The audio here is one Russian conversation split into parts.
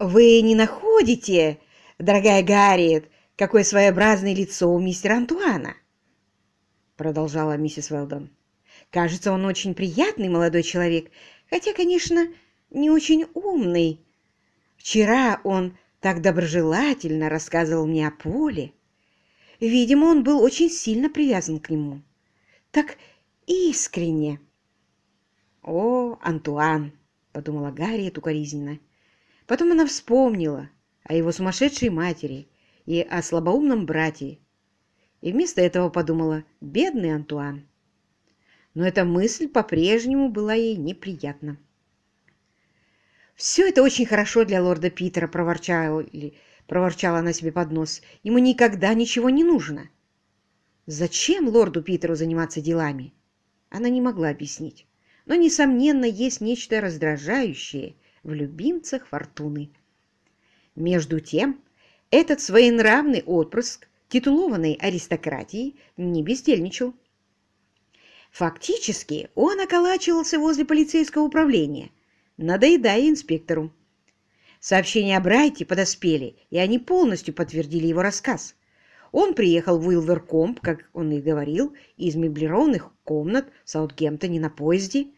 «Вы не находите, дорогая Гарриет, какое своеобразное лицо у мистера Антуана?» Продолжала миссис Уэлдон. «Кажется, он очень приятный молодой человек, хотя, конечно, не очень умный. Вчера он так доброжелательно рассказывал мне о Поле. Видимо, он был очень сильно привязан к нему. Так искренне. «О, Антуан!» — подумала Гарриет укоризненно. Потом она вспомнила о его сумасшедшей матери и о слабоумном брате, и вместо этого подумала «бедный Антуан». Но эта мысль по-прежнему была ей неприятна. «Все это очень хорошо для лорда Питера», — проворчала, она себе под нос. «Ему никогда ничего не нужно». Зачем лорду Питеру заниматься делами? Она не могла объяснить. Но, несомненно, есть нечто раздражающее в любимцах Фортуны. Между тем, этот своенравный отпрыск титулованной аристократии не бездельничал. Фактически он околачивался возле полицейского управления – надоедая инспектору. Сообщения о Брайте подоспели, и они полностью подтвердили его рассказ. Он приехал в Уилверкомп, как он и говорил, из меблированных комнат в Саутгемптоне на поезде.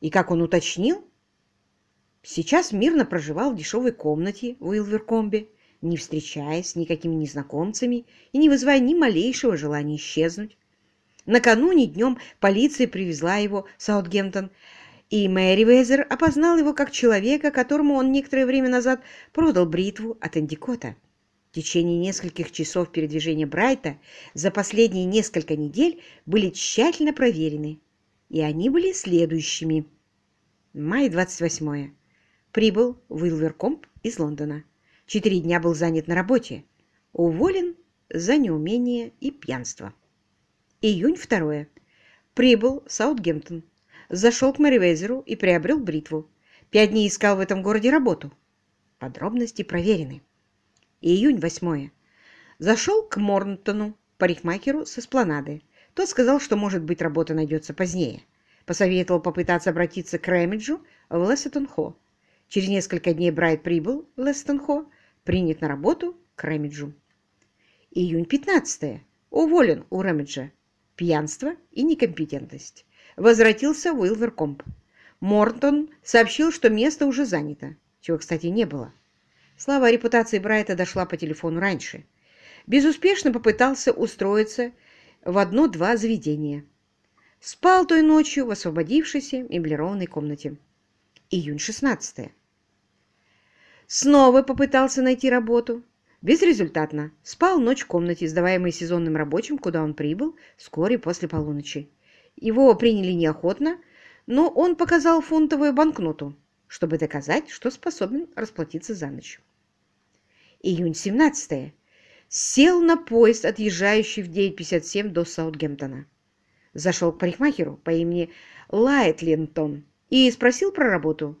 И, как он уточнил, сейчас мирно проживал в дешевой комнате в Уилверкомбе, не встречаясь с никакими незнакомцами и не вызывая ни малейшего желания исчезнуть. Накануне днем полиция привезла его в Саутгемптон, и Мэри Везер опознал его как человека, которому он некоторое время назад продал бритву от Эндикота. В течение нескольких часов передвижения Брайта за последние несколько недель были тщательно проверены, и они были следующими. Май 28. Прибыл в Уилверкомп из Лондона. Четыре дня был занят на работе. Уволен за неумение и пьянство. Июнь 2. Прибыл в Саутгемптон зашел к Мэривейзеру и приобрел бритву. Пять дней искал в этом городе работу. Подробности проверены. Июнь 8. Зашел к Морнтону, парикмахеру с эспланады. Тот сказал, что, может быть, работа найдется позднее. Посоветовал попытаться обратиться к Рэмиджу в Лессетон-Хо. Через несколько дней Брайт прибыл в Лессетон-Хо, принят на работу к Рэмиджу. Июнь 15. Уволен у Рэмиджа. Пьянство и некомпетентность возвратился Уилверкомп. Мортон сообщил, что место уже занято, чего, кстати, не было. Слава о репутации Брайта дошла по телефону раньше. Безуспешно попытался устроиться в одно-два заведения. Спал той ночью в освободившейся меблированной комнате. Июнь 16 Снова попытался найти работу. Безрезультатно. Спал ночь в комнате, сдаваемой сезонным рабочим, куда он прибыл вскоре после полуночи. Его приняли неохотно, но он показал фунтовую банкноту, чтобы доказать, что способен расплатиться за ночь. Июнь 17 Сел на поезд, отъезжающий в 9.57 до Саутгемптона. Зашел к парикмахеру по имени Лайтлинтон и спросил про работу.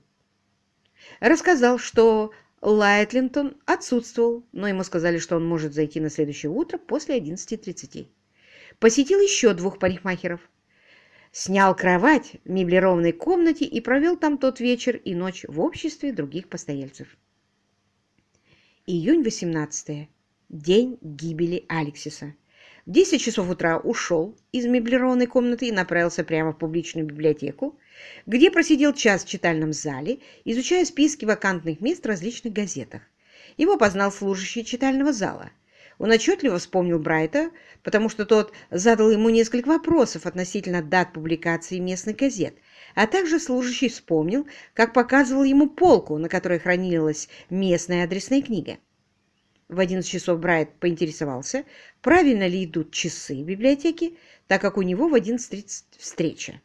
Рассказал, что Лайтлинтон отсутствовал, но ему сказали, что он может зайти на следующее утро после 11.30. Посетил еще двух парикмахеров – снял кровать в меблированной комнате и провел там тот вечер и ночь в обществе других постояльцев. Июнь 18. День гибели Алексиса. В 10 часов утра ушел из меблированной комнаты и направился прямо в публичную библиотеку, где просидел час в читальном зале, изучая списки вакантных мест в различных газетах. Его познал служащий читального зала – он отчетливо вспомнил Брайта, потому что тот задал ему несколько вопросов относительно дат публикации местных газет, а также служащий вспомнил, как показывал ему полку, на которой хранилась местная адресная книга. В 11 часов Брайт поинтересовался, правильно ли идут часы в библиотеке, так как у него в 11.30 встреча.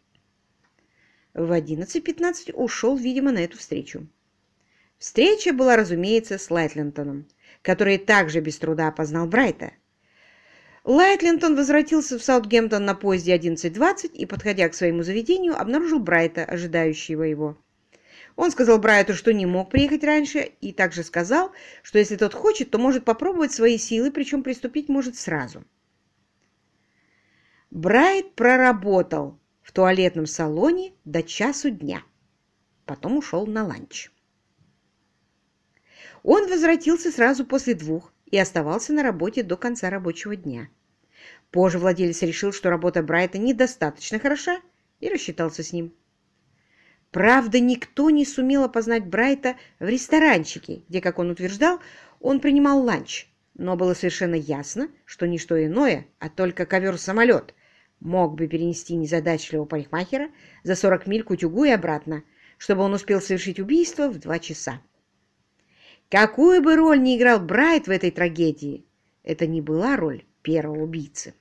В 11.15 ушел, видимо, на эту встречу. Встреча была, разумеется, с Лайтлинтоном который также без труда опознал Брайта. Лайтлинтон возвратился в Саутгемптон на поезде 11.20 и, подходя к своему заведению, обнаружил Брайта, ожидающего его. Он сказал Брайту, что не мог приехать раньше, и также сказал, что если тот хочет, то может попробовать свои силы, причем приступить может сразу. Брайт проработал в туалетном салоне до часу дня. Потом ушел на ланч. Он возвратился сразу после двух и оставался на работе до конца рабочего дня. Позже владелец решил, что работа Брайта недостаточно хороша, и рассчитался с ним. Правда, никто не сумел опознать Брайта в ресторанчике, где, как он утверждал, он принимал ланч, но было совершенно ясно, что не что иное, а только ковер-самолет мог бы перенести незадачливого парикмахера за 40 миль к утюгу и обратно, чтобы он успел совершить убийство в два часа. Какую бы роль ни играл Брайт в этой трагедии, это не была роль первого убийцы.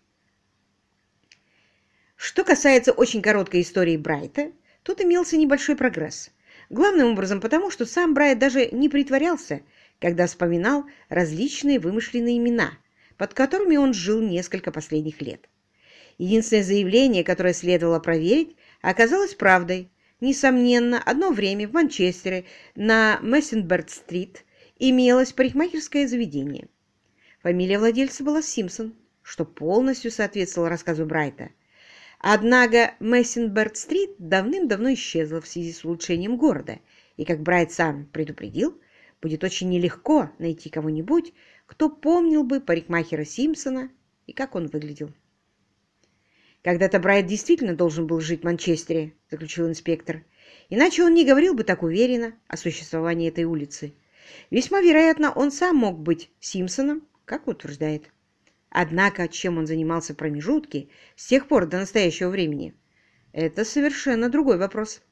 Что касается очень короткой истории Брайта, тут имелся небольшой прогресс. Главным образом потому, что сам Брайт даже не притворялся, когда вспоминал различные вымышленные имена, под которыми он жил несколько последних лет. Единственное заявление, которое следовало проверить, оказалось правдой. Несомненно, одно время в Манчестере на Мессенберг-стрит имелось парикмахерское заведение. Фамилия владельца была Симпсон, что полностью соответствовало рассказу Брайта. Однако Мессенберг-стрит давным-давно исчезла в связи с улучшением города, и, как Брайт сам предупредил, будет очень нелегко найти кого-нибудь, кто помнил бы парикмахера Симпсона и как он выглядел. «Когда-то Брайт действительно должен был жить в Манчестере», — заключил инспектор. «Иначе он не говорил бы так уверенно о существовании этой улицы. Весьма вероятно, он сам мог быть Симпсоном, как утверждает. Однако, чем он занимался в промежутке с тех пор до настоящего времени, это совершенно другой вопрос.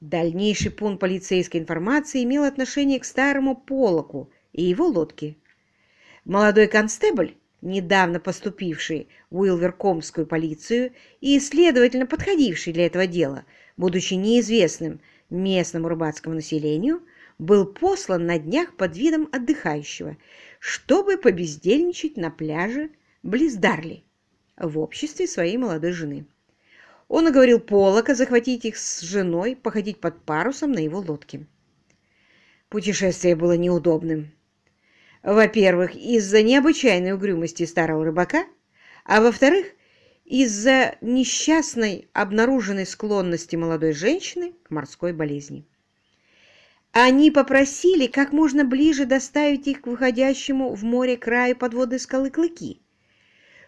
Дальнейший пункт полицейской информации имел отношение к старому Полоку и его лодке. Молодой констебль, недавно поступивший в Уилверкомскую полицию и, следовательно, подходивший для этого дела, будучи неизвестным местному рыбацкому населению, был послан на днях под видом отдыхающего, чтобы побездельничать на пляже близ Дарли в обществе своей молодой жены. Он уговорил Полока захватить их с женой, походить под парусом на его лодке. Путешествие было неудобным. Во-первых, из-за необычайной угрюмости старого рыбака, а во-вторых, из-за несчастной обнаруженной склонности молодой женщины к морской болезни. Они попросили как можно ближе доставить их к выходящему в море краю подводной скалы Клыки,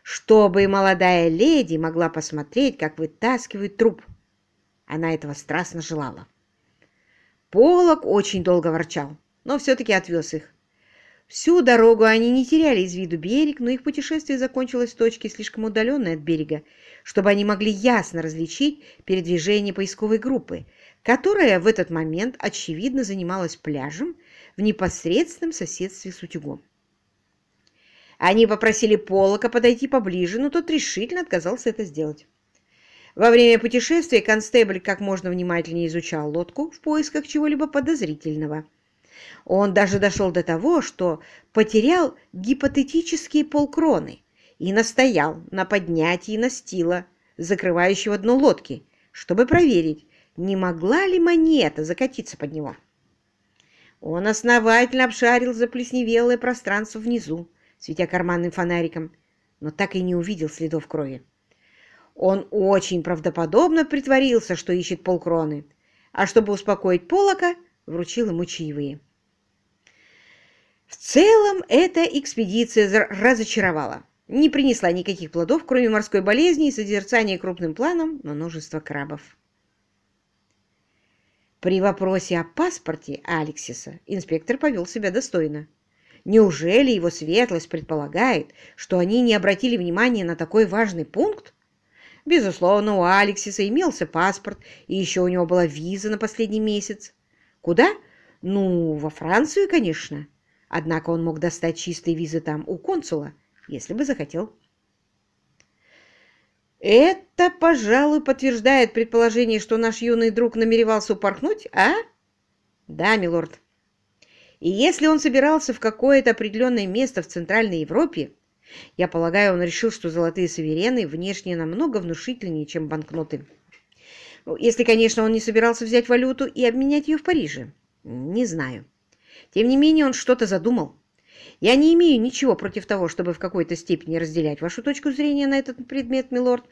чтобы молодая леди могла посмотреть, как вытаскивают труп. Она этого страстно желала. Полок очень долго ворчал, но все-таки отвез их. Всю дорогу они не теряли из виду берег, но их путешествие закончилось в точке, слишком удаленной от берега, чтобы они могли ясно различить передвижение поисковой группы, которая в этот момент, очевидно, занималась пляжем в непосредственном соседстве с утюгом. Они попросили Полока подойти поближе, но тот решительно отказался это сделать. Во время путешествия констебль как можно внимательнее изучал лодку в поисках чего-либо подозрительного. Он даже дошел до того, что потерял гипотетические полкроны и настоял на поднятии настила, закрывающего дно лодки, чтобы проверить, не могла ли монета закатиться под него. Он основательно обшарил заплесневелое пространство внизу, светя карманным фонариком, но так и не увидел следов крови. Он очень правдоподобно притворился, что ищет полкроны, а чтобы успокоить Полока, вручил ему чаевые. В целом, эта экспедиция разочаровала. Не принесла никаких плодов, кроме морской болезни и созерцания крупным планом множества крабов. При вопросе о паспорте Алексиса инспектор повел себя достойно. Неужели его светлость предполагает, что они не обратили внимания на такой важный пункт? Безусловно, у Алексиса имелся паспорт, и еще у него была виза на последний месяц. Куда? Ну, во Францию, конечно. Однако он мог достать чистые визы там у консула, если бы захотел. Это, пожалуй, подтверждает предположение, что наш юный друг намеревался упорхнуть, а? Да, милорд. И если он собирался в какое-то определенное место в Центральной Европе, я полагаю, он решил, что золотые суверены внешне намного внушительнее, чем банкноты. Ну, если, конечно, он не собирался взять валюту и обменять ее в Париже. Не знаю. Тем не менее, он что-то задумал. Я не имею ничего против того, чтобы в какой-то степени разделять вашу точку зрения на этот предмет, милорд.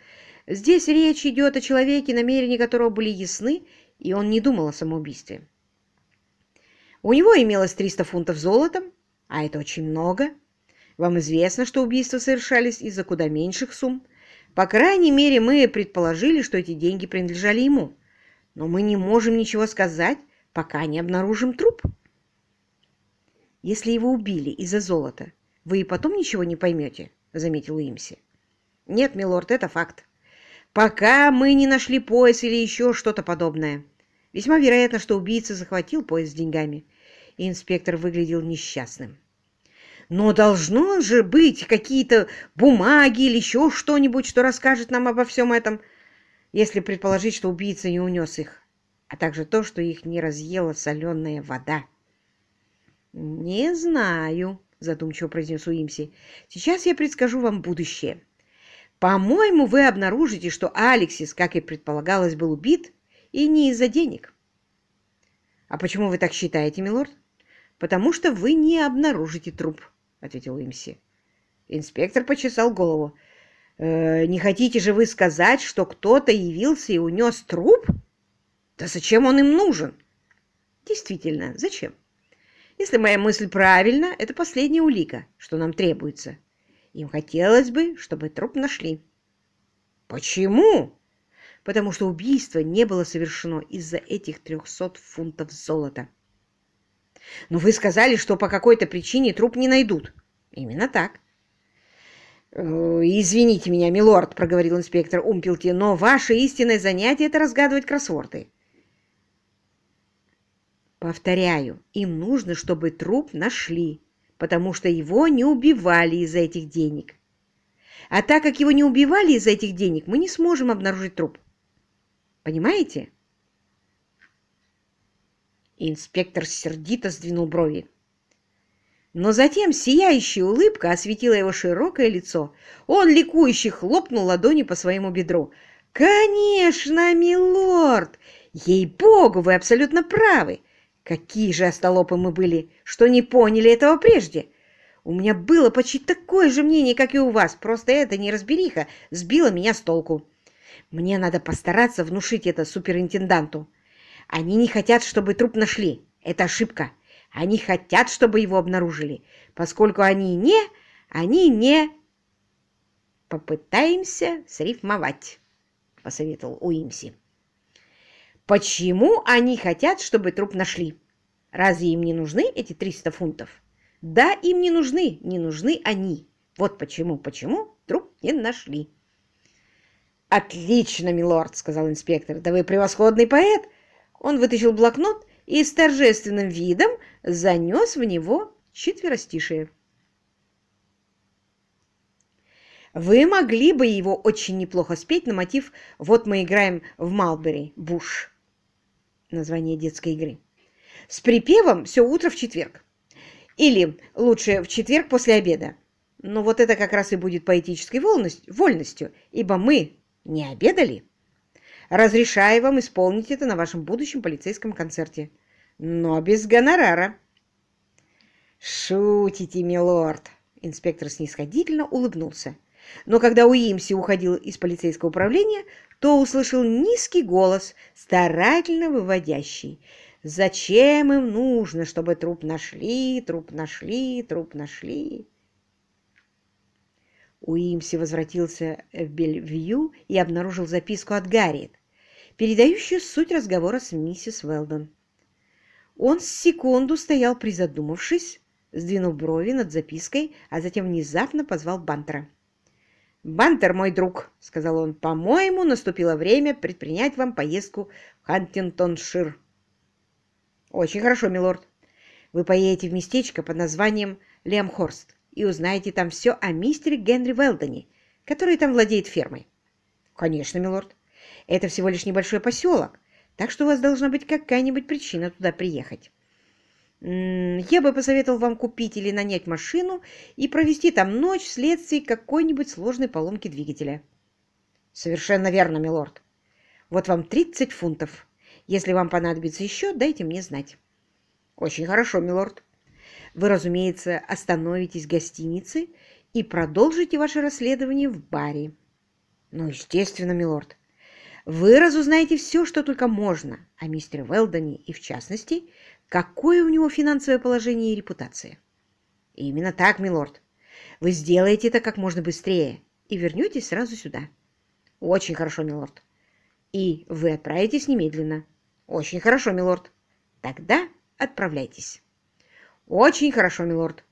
Здесь речь идет о человеке, намерения которого были ясны, и он не думал о самоубийстве. У него имелось 300 фунтов золота, а это очень много. Вам известно, что убийства совершались из-за куда меньших сумм. По крайней мере, мы предположили, что эти деньги принадлежали ему. Но мы не можем ничего сказать, пока не обнаружим труп. Если его убили из-за золота, вы и потом ничего не поймете, — заметил Уимси. Нет, милорд, это факт. Пока мы не нашли пояс или еще что-то подобное. Весьма вероятно, что убийца захватил пояс с деньгами. И инспектор выглядел несчастным. Но должно же быть какие-то бумаги или еще что-нибудь, что расскажет нам обо всем этом, если предположить, что убийца не унес их, а также то, что их не разъела соленая вода. «Не знаю», — задумчиво произнес Уимси. «Сейчас я предскажу вам будущее. По-моему, вы обнаружите, что Алексис, как и предполагалось, был убит, и не из-за денег. А почему вы так считаете, милорд? Потому что вы не обнаружите труп, ответил Уимси. Инспектор почесал голову. «Э, «Не хотите же вы сказать, что кто-то явился и унес труп? Да зачем он им нужен?» «Действительно, зачем? Если моя мысль правильна, это последняя улика, что нам требуется. Им хотелось бы, чтобы труп нашли. Почему? Потому что убийство не было совершено из-за этих трехсот фунтов золота. Но вы сказали, что по какой-то причине труп не найдут. Именно так. «Э, «Извините меня, милорд», — проговорил инспектор Умпелти, «но ваше истинное занятие — это разгадывать кроссворды». «Повторяю, им нужно, чтобы труп нашли потому что его не убивали из-за этих денег. А так как его не убивали из-за этих денег, мы не сможем обнаружить труп. Понимаете? Инспектор сердито сдвинул брови. Но затем сияющая улыбка осветила его широкое лицо. Он ликующе хлопнул ладони по своему бедру. «Конечно, милорд! Ей-богу, вы абсолютно правы! Какие же остолопы мы были, что не поняли этого прежде! У меня было почти такое же мнение, как и у вас, просто эта неразбериха сбила меня с толку. Мне надо постараться внушить это суперинтенданту. Они не хотят, чтобы труп нашли. Это ошибка. Они хотят, чтобы его обнаружили. Поскольку они не, они не... Попытаемся срифмовать, посоветовал Уимси. Почему они хотят, чтобы труп нашли? Разве им не нужны эти 300 фунтов? Да, им не нужны, не нужны они. Вот почему, почему труп не нашли. «Отлично, милорд!» — сказал инспектор. «Да вы превосходный поэт!» Он вытащил блокнот и с торжественным видом занес в него четверостишие. Вы могли бы его очень неплохо спеть на мотив «Вот мы играем в Малбери, Буш» название детской игры. С припевом все утро в четверг. Или, лучше, в четверг после обеда. Но вот это как раз и будет поэтической вольностью, ибо мы не обедали. Разрешаю вам исполнить это на вашем будущем полицейском концерте. Но без гонорара. Шутите, милорд. Инспектор снисходительно улыбнулся. Но когда Уимси уходил из полицейского управления, то услышал низкий голос, старательно выводящий. «Зачем им нужно, чтобы труп нашли, труп нашли, труп нашли?» Уимси возвратился в Бельвью и обнаружил записку от Гарриет, передающую суть разговора с миссис Велдон. Он с секунду стоял призадумавшись, сдвинув брови над запиской, а затем внезапно позвал Бантера. «Бантер, мой друг», — сказал он, — «по-моему, наступило время предпринять вам поездку в Хантингтоншир». «Очень хорошо, милорд. Вы поедете в местечко под названием Лемхорст и узнаете там все о мистере Генри Велдоне, который там владеет фермой». «Конечно, милорд. Это всего лишь небольшой поселок, так что у вас должна быть какая-нибудь причина туда приехать». Я бы посоветовал вам купить или нанять машину и провести там ночь вследствие какой-нибудь сложной поломки двигателя. Совершенно верно, милорд. Вот вам 30 фунтов. Если вам понадобится еще, дайте мне знать. Очень хорошо, милорд. Вы, разумеется, остановитесь в гостинице и продолжите ваше расследование в баре. Ну, естественно, милорд. Вы разузнаете все, что только можно о мистере Велдоне и, в частности, какое у него финансовое положение и репутация. Именно так, милорд. Вы сделаете это как можно быстрее и вернетесь сразу сюда. Очень хорошо, милорд. И вы отправитесь немедленно. Очень хорошо, милорд. Тогда отправляйтесь. Очень хорошо, милорд.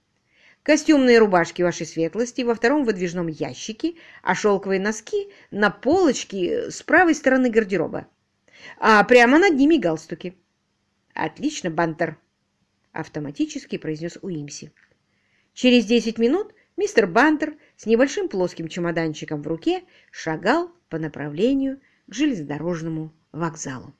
Костюмные рубашки вашей светлости во втором выдвижном ящике, а шелковые носки на полочке с правой стороны гардероба. А прямо над ними галстуки. Отлично, Бантер, автоматически произнес Уимси. Через десять минут мистер Бантер с небольшим плоским чемоданчиком в руке шагал по направлению к железнодорожному вокзалу.